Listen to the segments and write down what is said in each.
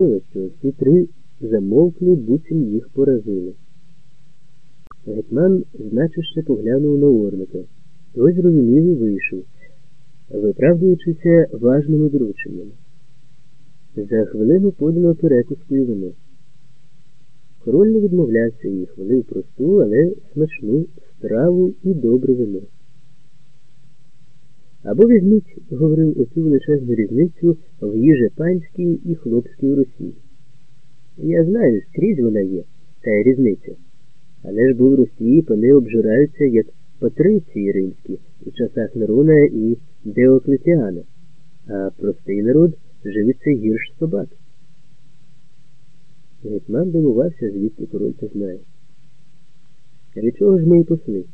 всі три замовкли, буцім їх поразили. Гетьман значище поглянув на Орлика. Той зрозумів і вийшов, виправдуючися важними дорученнями. За хвилину подано перекуску і вино. Король не відмовлявся і хвалив просту, але смачну страву і добре вино. Або візьміть, говорив оцю величезну різницю в їжі панській і хлопській Росії. Я знаю, скрізь вона є, та різниця. Але ж бо в Росії пани обжираються як патриції римські у часах Нерона і Деоклетіана, а простий народ живиться гірш собак. Гетьман дивувався, звідки король це знає. Від чого ж ми і посли?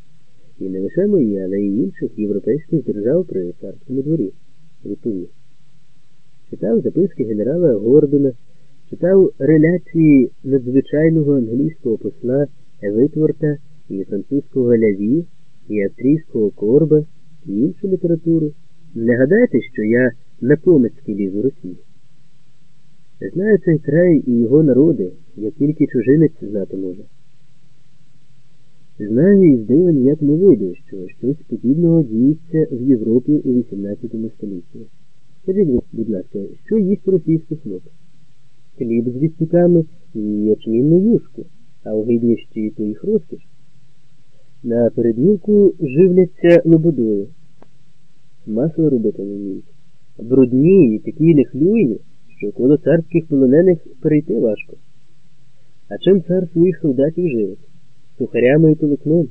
І не лише мої, але й інших європейських держав при царському дворі, відповів. Читав записки генерала Гордона, читав реляції надзвичайного англійського посла Витворта і французького Ляві, і австрійського Корба, і іншу літературу. Не гадайте, що я на помицьки лізу Росії. Знаю цей край і його народи, як тільки чужинець знати може. Знаю і з дива ніяк не вийде, що щось подібного діється в Європі у XVIII столітті. Скажіть, будь ласка, що їсть російський хлоп? Хліб з відсіками і ячмінну юшку, а огидніщі то їх розкіш. На передмілку живляться лободою. Масло робити не вміють. Брудні і такі нехлюйні, що коло царських полонених перейти важко. А чим цар своїх солдатів живить? Сухарями і толокном.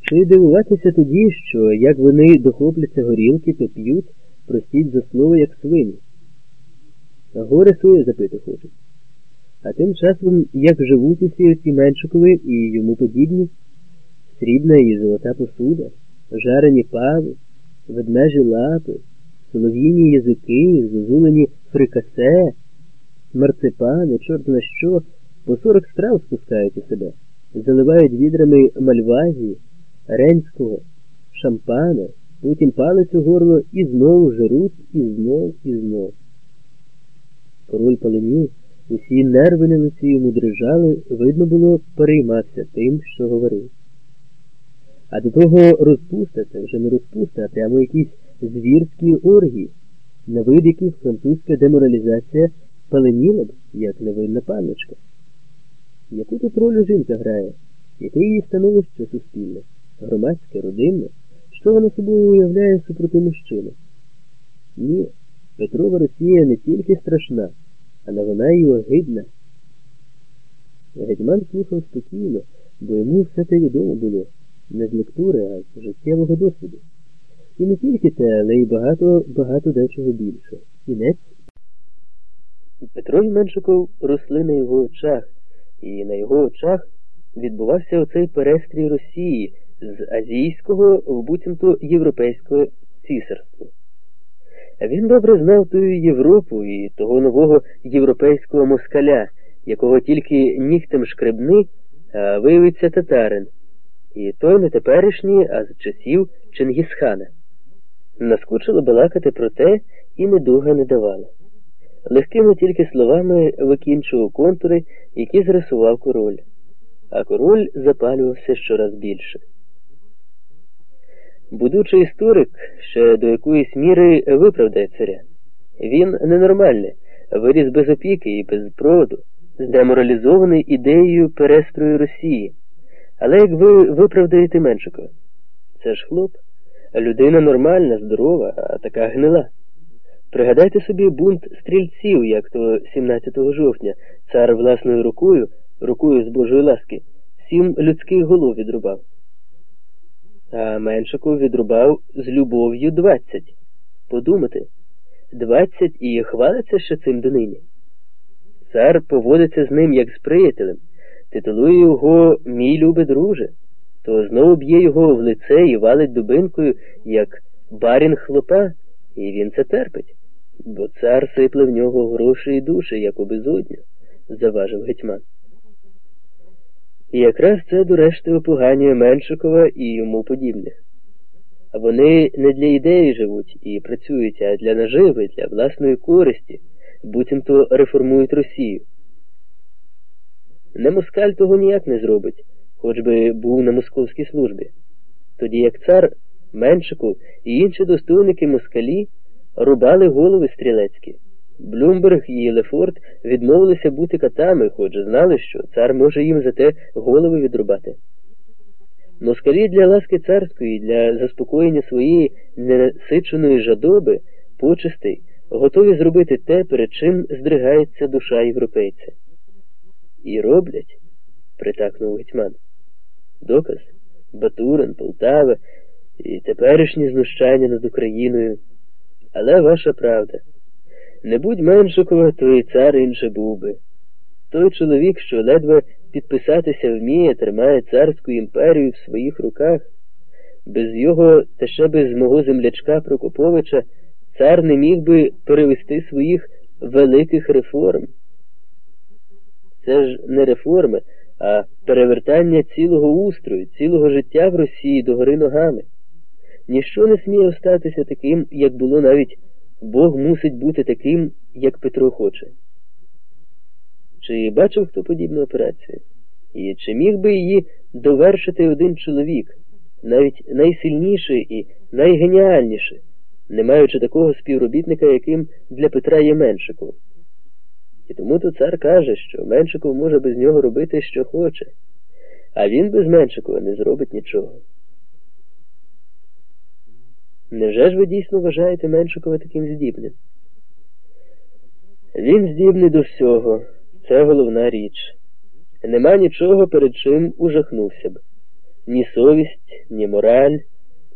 Чи дивуватися тоді, що як вони дохопляться горілки, то п'ють, простіть за слово, як свині. Горе своє запити хочуть. А тим часом, як живуть усі оці Меншикови і йому подібні, срібна і золота посуда, жарені пави, ведмежі лапи, солов'їні язики, зозулені фрикасе, марципани, чорт на що, по сорок страв спускають у себе заливають відрами мальвазії, ренського, шампана, потім палець у горло і знову жируть, і знов, і знов. Король паленів, усі нерви на лиці йому дрижали, видно було, переймався тим, що говорив. А до того розпуста, це вже не розпуста, а прямо якісь звірські оргії, на вид яких французька деморалізація паленіла б, як невинна панночка. Яку тут роль жінка грає? Яке її становище суспільне, громадське, родинне? Що вона собою уявляє супроти мужчини? Ні, Петрова Росія не тільки страшна, але вона й огидна. Гетьман слухав спокійно, бо йому все те відомо було не з лектури, а з життєвого досвіду. І не тільки те, але й багато багато дечого більше. Кінець. Петро Меншиков росли на його очах і на його очах відбувався оцей перестрій Росії з азійського в буцімто європейського цісарства. Він добре знав ту Європу і того нового європейського москаля, якого тільки нігтем шкребни, а виявиться татарин, і той не теперішній, а з часів Чингісхана. Наскучило балакати про те, і недуга не давала. Легкими тільки словами викінчував контури, які зрисував король, а король запалювався щораз більше. Будучий історик ще до якоїсь міри виправдає царя. Він ненормальний, виріс без опіки і без проводу, здеморалізований ідеєю перестрою Росії. Але як ви виправдаєте Меншикова? Це ж хлоп, людина нормальна, здорова, а така гнила. Пригадайте собі бунт стрільців, як то 17 жовтня, цар власною рукою, рукою з Божої ласки, сім людських голов відрубав. А Меншику відрубав з любов'ю двадцять. Подумати, двадцять і хвалиться ще цим донині. Цар поводиться з ним як з приятелем, титулує його мій любий друже, то знову б'є його в лице і валить дубинкою, як барін хлопа, і він це терпить бо цар сипле в нього гроші і душі, як у безодню, заважив гетьман. І якраз це до решти опоганює Меншикова і йому подібних. Вони не для ідеї живуть і працюють, а для наживи, для власної користі, буцімто реформують Росію. Не москаль того ніяк не зробить, хоч би був на московській службі. Тоді як цар Меншиков і інші достойники москалі рубали голови стрілецькі. Блюмберг і Лефорт відмовилися бути катами, хоч знали, що цар може їм за те голови відрубати. Москалі для ласки царської, для заспокоєння своєї ненасиченої жадоби, почестей, готові зробити те, перед чим здригається душа європейця. І роблять, притакнув гетьман. Доказ Батурин, Полтава і теперішні знущання над Україною. Але ваша правда. Не будь Меншикова, то і цар інше був би. Той чоловік, що ледве підписатися вміє, тримає царську імперію в своїх руках. Без його та ще без мого землячка Прокоповича цар не міг би перевести своїх великих реформ. Це ж не реформи, а перевертання цілого устрою, цілого життя в Росії догори ногами. Ніщо не сміє остатися таким, як було навіть Бог мусить бути таким, як Петро хоче. Чи бачив хто подібну операцію? І чи міг би її довершити один чоловік, навіть найсильніший і найгеніальніший, не маючи такого співробітника, яким для Петра є Меншиков? І тому то цар каже, що Меншиков може без нього робити, що хоче, а він без Меншикова не зробить нічого. Невже ж ви дійсно вважаєте Меншикова таким здібним? Він здібний до всього, це головна річ. Нема нічого, перед чим ужахнувся б. Ні совість, ні мораль,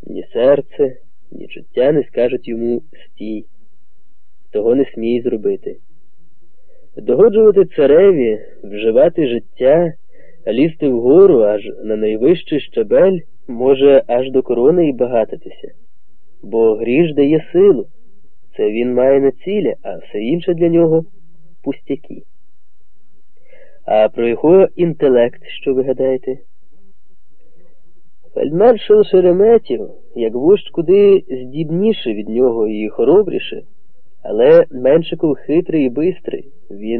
ні серце, ні чуття не скажуть йому стій. Того не смій зробити. Догоджувати цареві, вживати життя, лізти вгору аж на найвищий щабель може аж до корони і багатитися бо гріш дає силу. Це він має на цілі, а все інше для нього пустяки. А про його інтелект, що ви гадаєте? Фельдмаршал Шереметів, як вождь куди здібніше від нього і хоробріше, але Меншиков хитрий і бистрий. Він